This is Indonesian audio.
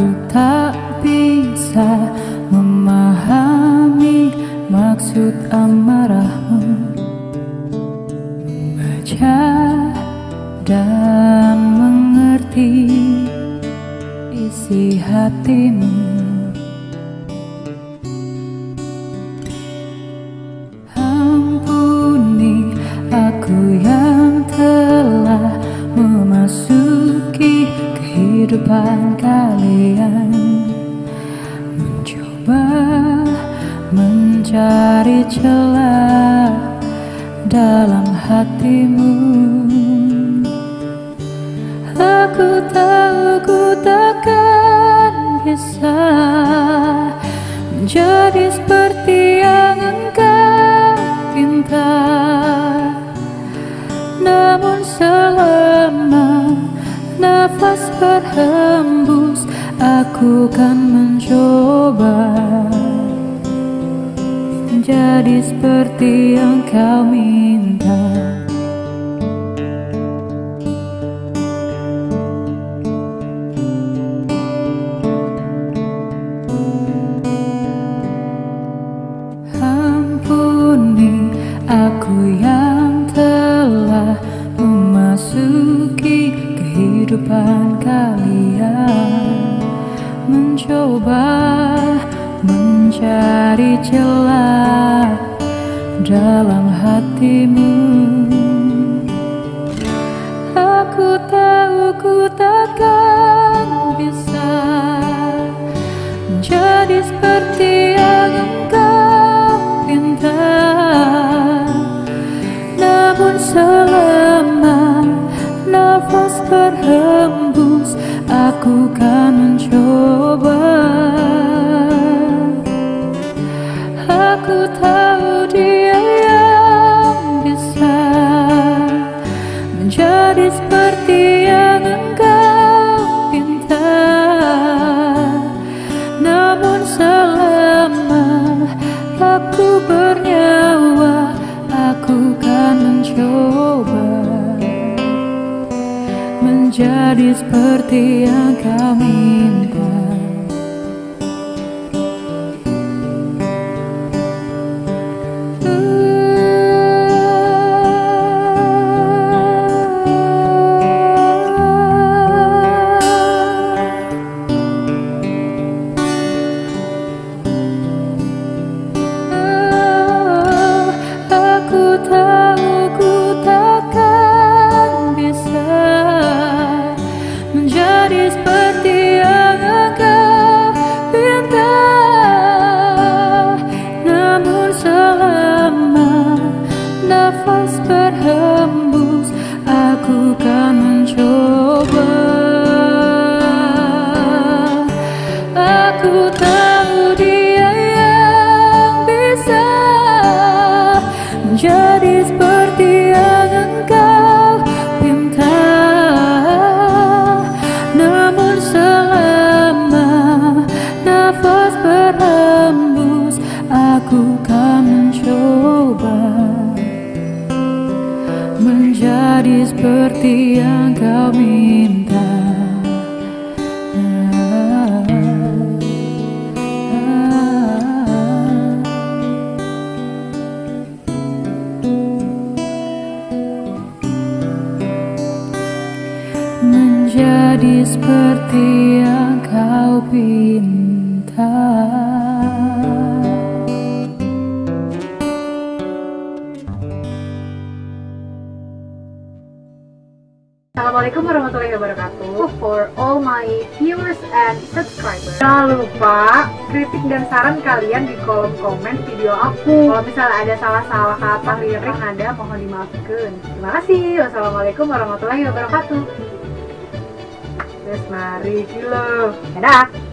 Aku tak bisa memahami maksud amarahmu. Membaca dan mengerti isi hatimu. Ampuni aku yang telah memasuki kehidupan kalian. Mencoba mencari celah dalam hatimu. Aku tahu ku takkan bisa menjadi seperti yang nafas berhembus Aku kan mencoba Menjadi seperti yang kau minta kehidupan kalian Mencoba mencari celah dalam hatimu. Aku tahu ku takkan bisa menjadi seperti yang engkau pinta Namun selama nafas berhembus seperti yang engkau pinta. Namun selama aku bernyawa Aku kan mencoba Menjadi seperti yang kau minta nafas berhembus Menjadi seperti yang kau minta. Menjadi seperti yang kau pinta Assalamualaikum warahmatullahi wabarakatuh. For all my viewers and subscribers. Jangan lupa kritik dan saran kalian di kolom komen video aku. Kalau misalnya ada salah-salah kata lirik nada mohon dimaafkan. Terima kasih. Wassalamualaikum warahmatullahi wabarakatuh. Terus mari kilo Dadah